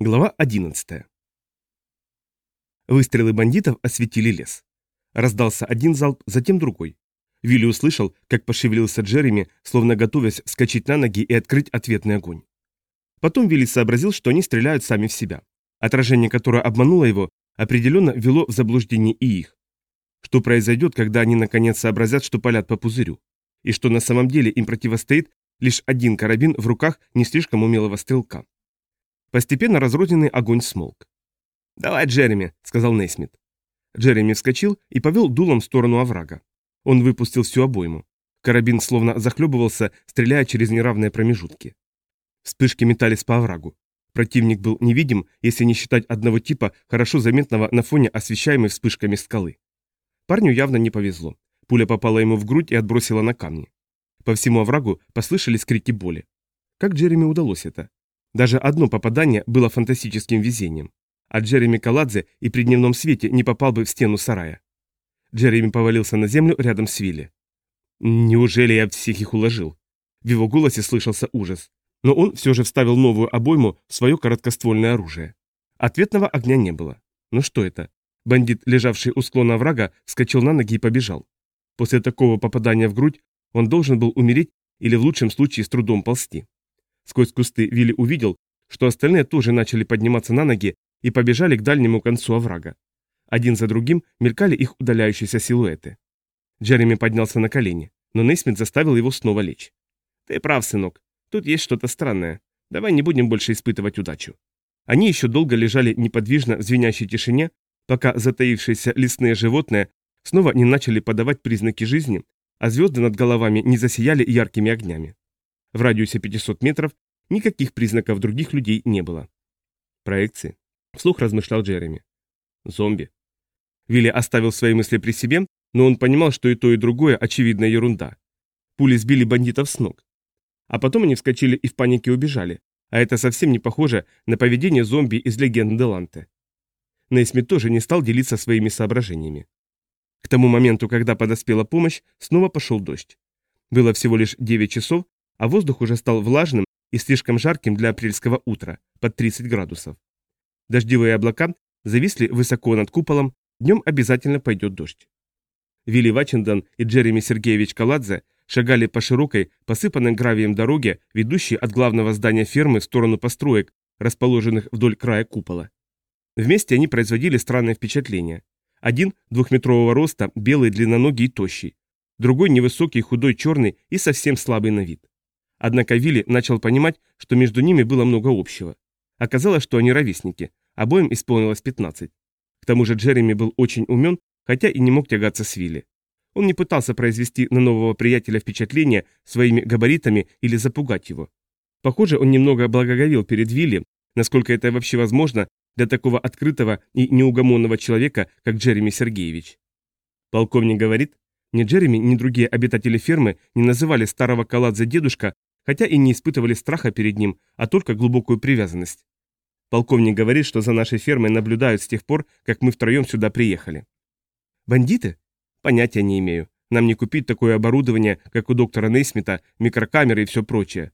Глава 11. Выстрелы бандитов осветили лес. Раздался один залп, затем другой. Вилли услышал, как пошевелился Джереми, словно готовясь вскочить на ноги и открыть ответный огонь. Потом Вилли сообразил, что они стреляют сами в себя. Отражение, которое обмануло его, определенно вело в заблуждение и их. Что произойдет, когда они наконец сообразят, что палят по пузырю? И что на самом деле им противостоит лишь один карабин в руках не слишком умелого стрелка. Постепенно разрозненный огонь смолк. «Давай, Джереми», — сказал Нейсмит. Джереми вскочил и повел дулом в сторону оврага. Он выпустил всю обойму. Карабин словно захлебывался, стреляя через неравные промежутки. Вспышки метались по оврагу. Противник был невидим, если не считать одного типа, хорошо заметного на фоне освещаемой вспышками скалы. Парню явно не повезло. Пуля попала ему в грудь и отбросила на камни. По всему оврагу послышались крики боли. Как Джереми удалось это? Даже одно попадание было фантастическим везением. А Джереми Каладзе и при дневном свете не попал бы в стену сарая. Джереми повалился на землю рядом с Вилли. «Неужели я всех их уложил?» В его голосе слышался ужас. Но он все же вставил новую обойму в свое короткоствольное оружие. Ответного огня не было. Ну что это? Бандит, лежавший у склона врага, вскочил на ноги и побежал. После такого попадания в грудь он должен был умереть или в лучшем случае с трудом ползти. Сквозь кусты Вилли увидел, что остальные тоже начали подниматься на ноги и побежали к дальнему концу оврага. Один за другим мелькали их удаляющиеся силуэты. Джереми поднялся на колени, но Нейсмит заставил его снова лечь. «Ты прав, сынок. Тут есть что-то странное. Давай не будем больше испытывать удачу». Они еще долго лежали неподвижно в звенящей тишине, пока затаившиеся лесные животные снова не начали подавать признаки жизни, а звезды над головами не засияли яркими огнями. В радиусе 500 метров никаких признаков других людей не было. Проекции. Вслух размышлял Джереми. Зомби. Вилли оставил свои мысли при себе, но он понимал, что и то, и другое очевидная ерунда. Пули сбили бандитов с ног. А потом они вскочили и в панике убежали, а это совсем не похоже на поведение зомби из легенды Деланте. Нейсмит тоже не стал делиться своими соображениями. К тому моменту, когда подоспела помощь, снова пошел дождь. Было всего лишь 9 часов, а воздух уже стал влажным и слишком жарким для апрельского утра, под 30 градусов. Дождевые облака зависли высоко над куполом, днем обязательно пойдет дождь. Вилли Вачендон и Джереми Сергеевич Каладзе шагали по широкой, посыпанной гравием дороге, ведущей от главного здания фермы в сторону построек, расположенных вдоль края купола. Вместе они производили странное впечатление. Один двухметрового роста, белый, длинноногий и тощий. Другой невысокий, худой, черный и совсем слабый на вид. Однако Вилли начал понимать, что между ними было много общего. Оказалось, что они ровесники, обоим исполнилось 15. К тому же Джереми был очень умен, хотя и не мог тягаться с Вилли. Он не пытался произвести на нового приятеля впечатление своими габаритами или запугать его. Похоже, он немного благоговел перед Вилли, насколько это вообще возможно для такого открытого и неугомонного человека, как Джереми Сергеевич. Полковник говорит, ни Джереми, ни другие обитатели фермы не называли старого Каладзе дедушка, хотя и не испытывали страха перед ним, а только глубокую привязанность. Полковник говорит, что за нашей фермой наблюдают с тех пор, как мы втроем сюда приехали. Бандиты? Понятия не имею. Нам не купить такое оборудование, как у доктора Нейсмита, микрокамеры и все прочее.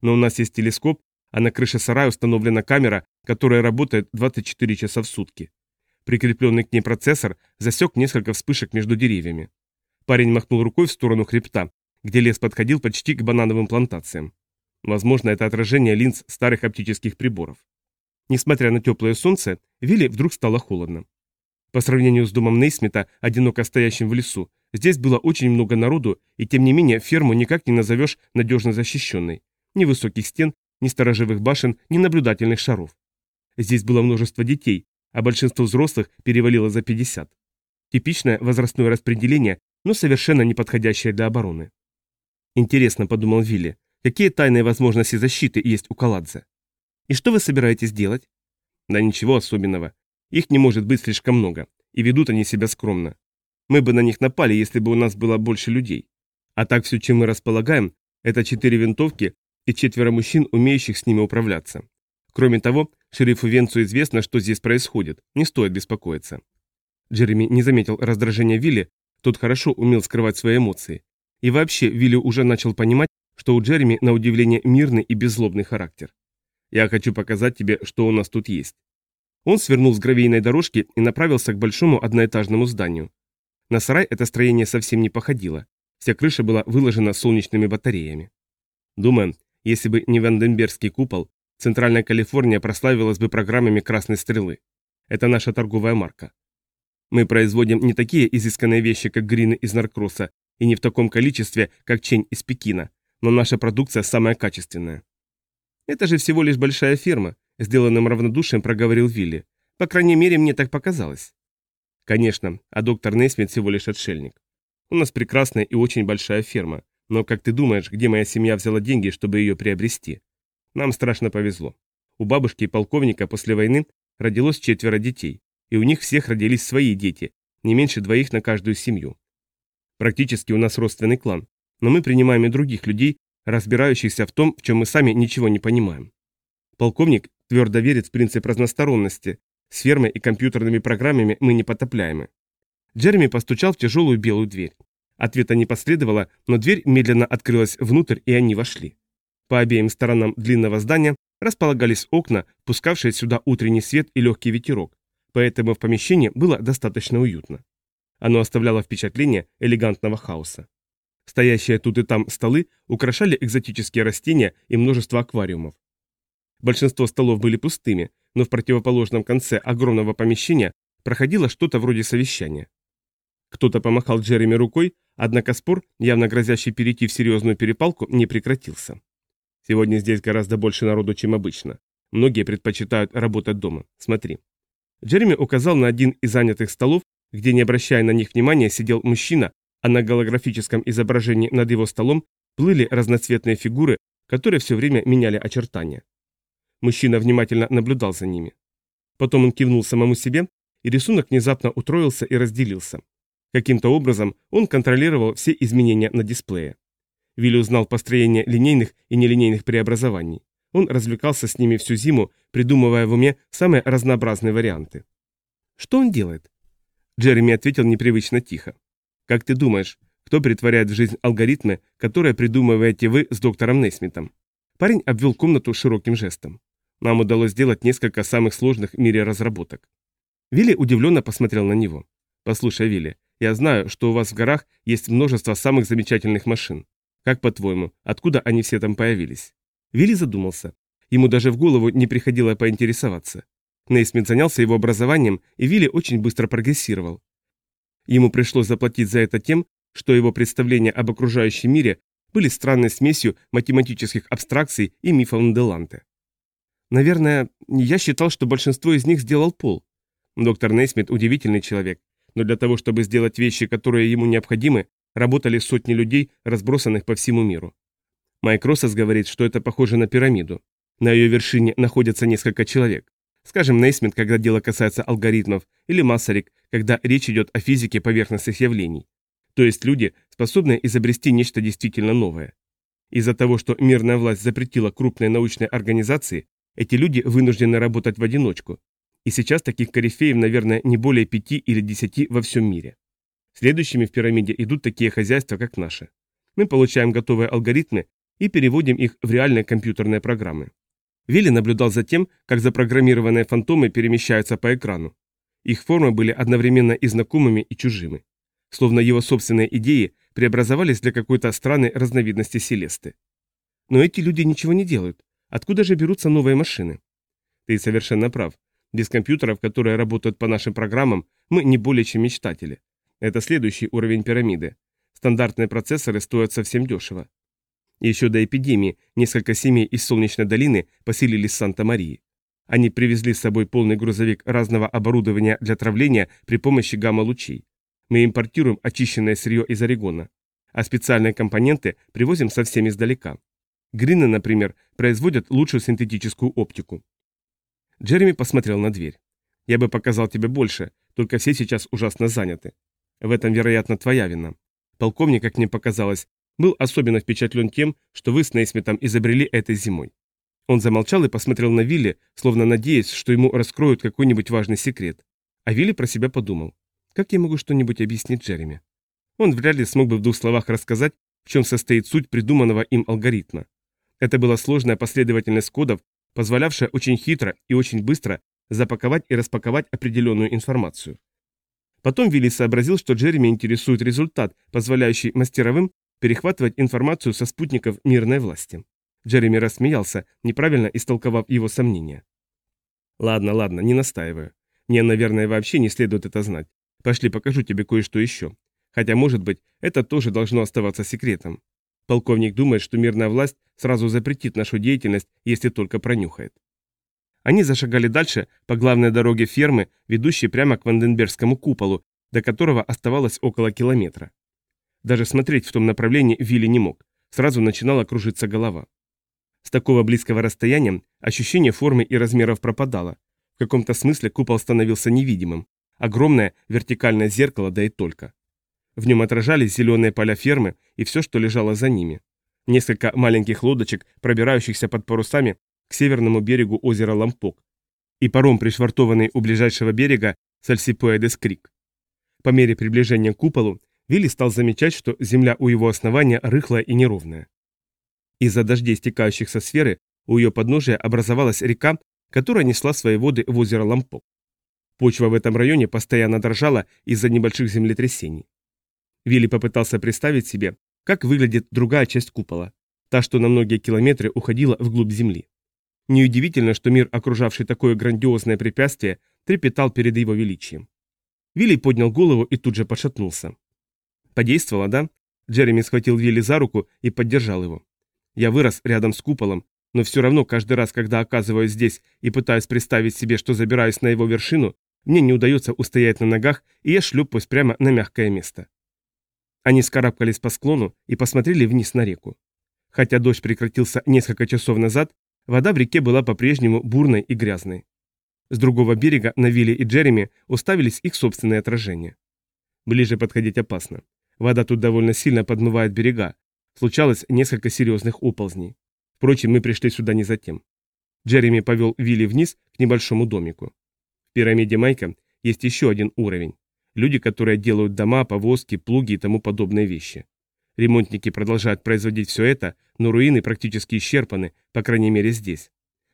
Но у нас есть телескоп, а на крыше сарая установлена камера, которая работает 24 часа в сутки. Прикрепленный к ней процессор засек несколько вспышек между деревьями. Парень махнул рукой в сторону хребта, где лес подходил почти к банановым плантациям. Возможно, это отражение линз старых оптических приборов. Несмотря на теплое солнце, Вилли вдруг стало холодно. По сравнению с домом Нейсмита, одиноко стоящим в лесу, здесь было очень много народу, и тем не менее ферму никак не назовешь надежно защищенной. Ни высоких стен, ни сторожевых башен, ни наблюдательных шаров. Здесь было множество детей, а большинство взрослых перевалило за 50. Типичное возрастное распределение, но совершенно не подходящее для обороны. Интересно, подумал Вилли, какие тайные возможности защиты есть у Каладзе? И что вы собираетесь делать? Да ничего особенного. Их не может быть слишком много, и ведут они себя скромно. Мы бы на них напали, если бы у нас было больше людей. А так все, чем мы располагаем, это четыре винтовки и четверо мужчин, умеющих с ними управляться. Кроме того, шерифу Венцу известно, что здесь происходит, не стоит беспокоиться. Джереми не заметил раздражения Вилли, тот хорошо умел скрывать свои эмоции, и вообще, Вилли уже начал понимать, что у Джереми на удивление мирный и беззлобный характер. Я хочу показать тебе, что у нас тут есть». Он свернул с гравийной дорожки и направился к большому одноэтажному зданию. На сарай это строение совсем не походило. Вся крыша была выложена солнечными батареями. Думаю, если бы не Ванденбергский купол, Центральная Калифорния прославилась бы программами «Красной стрелы». Это наша торговая марка. Мы производим не такие изысканные вещи, как грины из Наркроса, и не в таком количестве, как чень из Пекина, но наша продукция самая качественная. Это же всего лишь большая ферма, сделанным равнодушием проговорил Вилли. По крайней мере, мне так показалось. Конечно, а доктор Нейсмит всего лишь отшельник. У нас прекрасная и очень большая ферма, но как ты думаешь, где моя семья взяла деньги, чтобы ее приобрести? Нам страшно повезло. У бабушки и полковника после войны родилось четверо детей, и у них всех родились свои дети, не меньше двоих на каждую семью. Практически у нас родственный клан, но мы принимаем и других людей, разбирающихся в том, в чем мы сами ничего не понимаем. Полковник твердо верит в принцип разносторонности, с фермой и компьютерными программами мы не потопляемы. Джереми постучал в тяжелую белую дверь. Ответа не последовало, но дверь медленно открылась внутрь, и они вошли. По обеим сторонам длинного здания располагались окна, пускавшие сюда утренний свет и легкий ветерок, поэтому в помещении было достаточно уютно. Оно оставляло впечатление элегантного хаоса. Стоящие тут и там столы украшали экзотические растения и множество аквариумов. Большинство столов были пустыми, но в противоположном конце огромного помещения проходило что-то вроде совещания. Кто-то помахал Джереми рукой, однако спор, явно грозящий перейти в серьезную перепалку, не прекратился. Сегодня здесь гораздо больше народу, чем обычно. Многие предпочитают работать дома. Смотри. Джереми указал на один из занятых столов, где, не обращая на них внимания, сидел мужчина, а на голографическом изображении над его столом плыли разноцветные фигуры, которые все время меняли очертания. Мужчина внимательно наблюдал за ними. Потом он кивнул самому себе, и рисунок внезапно утроился и разделился. Каким-то образом он контролировал все изменения на дисплее. Вилли узнал построение линейных и нелинейных преобразований. Он развлекался с ними всю зиму, придумывая в уме самые разнообразные варианты. «Что он делает?» Джереми ответил непривычно тихо. «Как ты думаешь, кто притворяет в жизнь алгоритмы, которые придумываете вы с доктором Нейсмитом?» Парень обвел комнату широким жестом. Нам удалось сделать несколько самых сложных в мире разработок. Вилли удивленно посмотрел на него. «Послушай, Вилли, я знаю, что у вас в горах есть множество самых замечательных машин. Как по-твоему, откуда они все там появились?» Вилли задумался. Ему даже в голову не приходило поинтересоваться. Нейсмит занялся его образованием, и Вилли очень быстро прогрессировал. Ему пришлось заплатить за это тем, что его представления об окружающем мире были странной смесью математических абстракций и мифов Нделанте. Наверное, я считал, что большинство из них сделал Пол. Доктор Нейсмит удивительный человек, но для того, чтобы сделать вещи, которые ему необходимы, работали сотни людей, разбросанных по всему миру. Майк Россос говорит, что это похоже на пирамиду. На ее вершине находятся несколько человек. Скажем, Нейсмит, когда дело касается алгоритмов, или Массарик, когда речь идет о физике поверхностных явлений. То есть люди, способные изобрести нечто действительно новое. Из-за того, что мирная власть запретила крупной научной организации, эти люди вынуждены работать в одиночку. И сейчас таких корифеев, наверное, не более пяти или десяти во всем мире. Следующими в пирамиде идут такие хозяйства, как наши. Мы получаем готовые алгоритмы и переводим их в реальные компьютерные программы. Вилли наблюдал за тем, как запрограммированные фантомы перемещаются по экрану. Их формы были одновременно и знакомыми, и чужими. Словно его собственные идеи преобразовались для какой-то странной разновидности Селесты. Но эти люди ничего не делают. Откуда же берутся новые машины? Ты совершенно прав. Без компьютеров, которые работают по нашим программам, мы не более чем мечтатели. Это следующий уровень пирамиды. Стандартные процессоры стоят совсем дешево. Еще до эпидемии несколько семей из Солнечной долины поселились в Санта-Марии. Они привезли с собой полный грузовик разного оборудования для травления при помощи гамма-лучей. Мы импортируем очищенное сырье из Орегона, а специальные компоненты привозим совсем издалека. Грины, например, производят лучшую синтетическую оптику. Джереми посмотрел на дверь. «Я бы показал тебе больше, только все сейчас ужасно заняты. В этом, вероятно, твоя вина. Полковник, как мне показалось, был особенно впечатлен тем, что вы с Нейсмитом изобрели этой зимой. Он замолчал и посмотрел на Вилли, словно надеясь, что ему раскроют какой-нибудь важный секрет. А Вилли про себя подумал. Как я могу что-нибудь объяснить Джереми? Он вряд ли смог бы в двух словах рассказать, в чем состоит суть придуманного им алгоритма. Это была сложная последовательность кодов, позволявшая очень хитро и очень быстро запаковать и распаковать определенную информацию. Потом Вилли сообразил, что Джереми интересует результат, позволяющий мастеровым перехватывать информацию со спутников мирной власти. Джереми рассмеялся, неправильно истолковав его сомнения. «Ладно, ладно, не настаиваю. Мне, наверное, вообще не следует это знать. Пошли, покажу тебе кое-что еще. Хотя, может быть, это тоже должно оставаться секретом. Полковник думает, что мирная власть сразу запретит нашу деятельность, если только пронюхает. Они зашагали дальше по главной дороге фермы, ведущей прямо к Ванденбергскому куполу, до которого оставалось около километра. Даже смотреть в том направлении Вилли не мог, сразу начинала кружиться голова. С такого близкого расстояния ощущение формы и размеров пропадало. В каком-то смысле купол становился невидимым. Огромное вертикальное зеркало, да и только. В нем отражались зеленые поля фермы и все, что лежало за ними. Несколько маленьких лодочек, пробирающихся под парусами к северному берегу озера Лампок, и паром, пришвартованный у ближайшего берега Сальсипоэдес Крик. По мере приближения к куполу, Вилли стал замечать, что земля у его основания рыхлая и неровная. Из-за дождей, стекающих со сферы, у ее подножия образовалась река, которая несла свои воды в озеро Лампок. Почва в этом районе постоянно дрожала из-за небольших землетрясений. Вилли попытался представить себе, как выглядит другая часть купола, та, что на многие километры уходила вглубь земли. Неудивительно, что мир, окружавший такое грандиозное препятствие, трепетал перед его величием. Вилли поднял голову и тут же пошатнулся. Подействовало, да? Джереми схватил Вилли за руку и поддержал его. Я вырос рядом с куполом, но все равно каждый раз, когда оказываюсь здесь и пытаюсь представить себе, что забираюсь на его вершину, мне не удается устоять на ногах, и я шлепаюсь прямо на мягкое место. Они скарабкались по склону и посмотрели вниз на реку. Хотя дождь прекратился несколько часов назад, вода в реке была по-прежнему бурной и грязной. С другого берега на Вилли и Джереми уставились их собственные отражения. Ближе подходить опасно. Вода тут довольно сильно подмывает берега. Случалось несколько серьезных оползней. Впрочем, мы пришли сюда не за тем. Джереми повел Вилли вниз к небольшому домику. В пирамиде Майка есть еще один уровень. Люди, которые делают дома, повозки, плуги и тому подобные вещи. Ремонтники продолжают производить все это, но руины практически исчерпаны, по крайней мере здесь.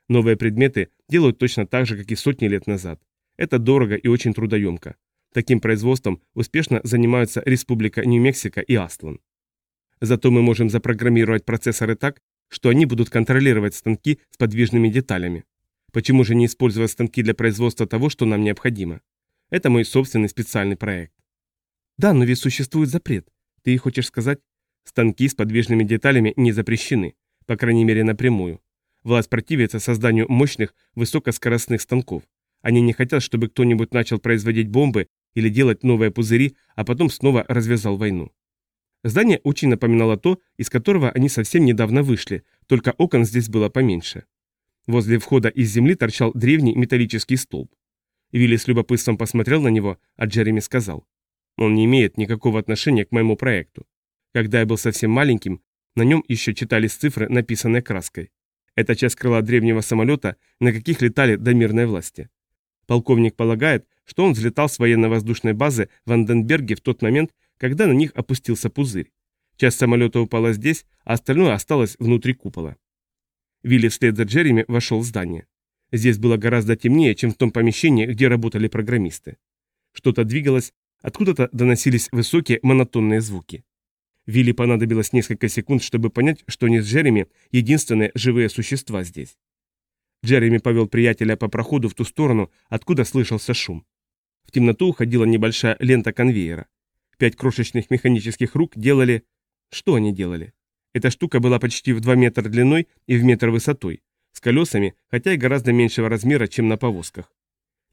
Новые предметы делают точно так же, как и сотни лет назад. Это дорого и очень трудоемко. Таким производством успешно занимаются Республика Нью-Мексико и Астлан. Зато мы можем запрограммировать процессоры так, что они будут контролировать станки с подвижными деталями. Почему же не использовать станки для производства того, что нам необходимо? Это мой собственный специальный проект. Да, но ведь существует запрет. Ты хочешь сказать? Станки с подвижными деталями не запрещены, по крайней мере напрямую. Власть противится созданию мощных, высокоскоростных станков. Они не хотят, чтобы кто-нибудь начал производить бомбы или делать новые пузыри, а потом снова развязал войну. Здание очень напоминало то, из которого они совсем недавно вышли, только окон здесь было поменьше. Возле входа из земли торчал древний металлический столб. Вилли с любопытством посмотрел на него, а Джереми сказал. Он не имеет никакого отношения к моему проекту. Когда я был совсем маленьким, на нем еще читались цифры, написанные краской. Это часть крыла древнего самолета, на каких летали до мирной власти. Полковник полагает, что он взлетал с военно-воздушной базы в Анденберге в тот момент, когда на них опустился пузырь. Часть самолета упала здесь, а остальное осталось внутри купола. Вилли вслед за Джереми вошел в здание. Здесь было гораздо темнее, чем в том помещении, где работали программисты. Что-то двигалось, откуда-то доносились высокие монотонные звуки. Вилли понадобилось несколько секунд, чтобы понять, что они с Джереми единственные живые существа здесь. Джереми повел приятеля по проходу в ту сторону, откуда слышался шум. В темноту уходила небольшая лента конвейера. Пять крошечных механических рук делали... Что они делали? Эта штука была почти в 2 метра длиной и в метр высотой с колесами, хотя и гораздо меньшего размера, чем на повозках.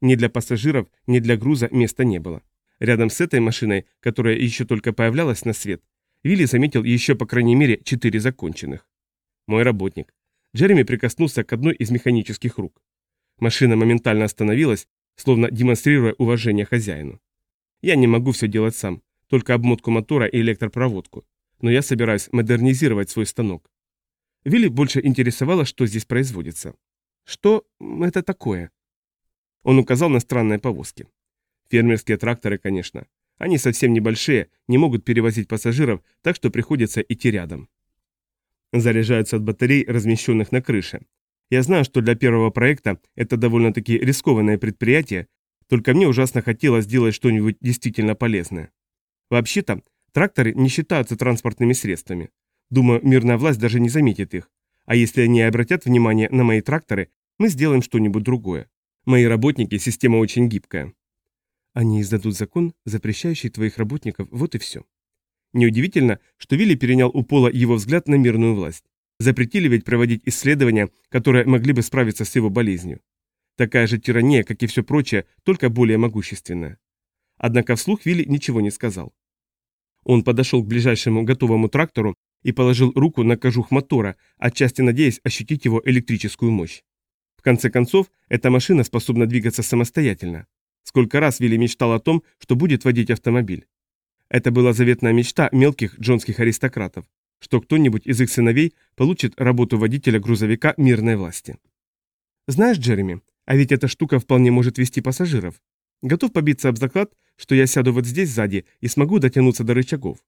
Ни для пассажиров, ни для груза места не было. Рядом с этой машиной, которая еще только появлялась на свет, Вилли заметил еще по крайней мере четыре законченных. Мой работник. Джереми прикоснулся к одной из механических рук. Машина моментально остановилась, словно демонстрируя уважение хозяину. Я не могу все делать сам, только обмотку мотора и электропроводку. Но я собираюсь модернизировать свой станок. Вилли больше интересовало, что здесь производится. Что это такое? Он указал на странные повозки. Фермерские тракторы, конечно. Они совсем небольшие, не могут перевозить пассажиров, так что приходится идти рядом. Заряжаются от батарей, размещенных на крыше. Я знаю, что для первого проекта это довольно-таки рискованное предприятие, только мне ужасно хотелось сделать что-нибудь действительно полезное. Вообще-то, тракторы не считаются транспортными средствами. Думаю, мирная власть даже не заметит их. А если они обратят внимание на мои тракторы, мы сделаем что-нибудь другое. Мои работники – система очень гибкая. Они издадут закон, запрещающий твоих работников, вот и все. Неудивительно, что Вилли перенял у Пола его взгляд на мирную власть. Запретили ведь проводить исследования, которые могли бы справиться с его болезнью. Такая же тирания, как и все прочее, только более могущественная. Однако вслух Вилли ничего не сказал. Он подошел к ближайшему готовому трактору и положил руку на кожух мотора, отчасти надеясь ощутить его электрическую мощь. В конце концов, эта машина способна двигаться самостоятельно. Сколько раз Вилли мечтал о том, что будет водить автомобиль. Это была заветная мечта мелких джонских аристократов, что кто-нибудь из их сыновей получит работу водителя грузовика мирной власти. Знаешь, Джереми, а ведь эта штука вполне может вести пассажиров. Готов побиться об заклад, что я сяду вот здесь сзади и смогу дотянуться до рычагов.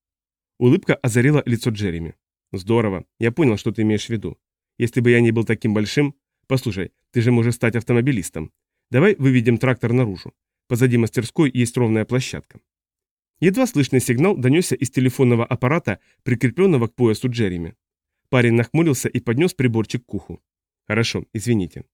Улыбка озарила лицо Джереми. Здорово, я понял, что ты имеешь в виду. Если бы я не был таким большим... Послушай, ты же можешь стать автомобилистом. Давай выведем трактор наружу. Позади мастерской есть ровная площадка. Едва слышный сигнал донесся из телефонного аппарата, прикрепленного к поясу Джереми. Парень нахмурился и поднес приборчик к уху. «Хорошо, извините».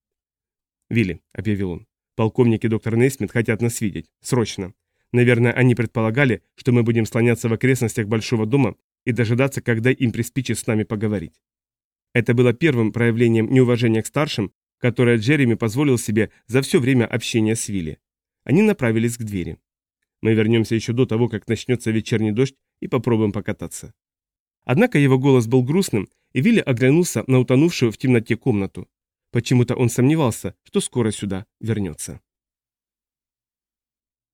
«Вилли», — объявил он, — «полковник и доктор Нейсмит хотят нас видеть. Срочно. Наверное, они предполагали, что мы будем слоняться в окрестностях Большого дома и дожидаться, когда им приспичит с нами поговорить». Это было первым проявлением неуважения к старшим, которое Джереми позволил себе за все время общения с Вилли. Они направились к двери. Мы вернемся еще до того, как начнется вечерний дождь, и попробуем покататься. Однако его голос был грустным, и Вилли оглянулся на утонувшую в темноте комнату. Почему-то он сомневался, что скоро сюда вернется.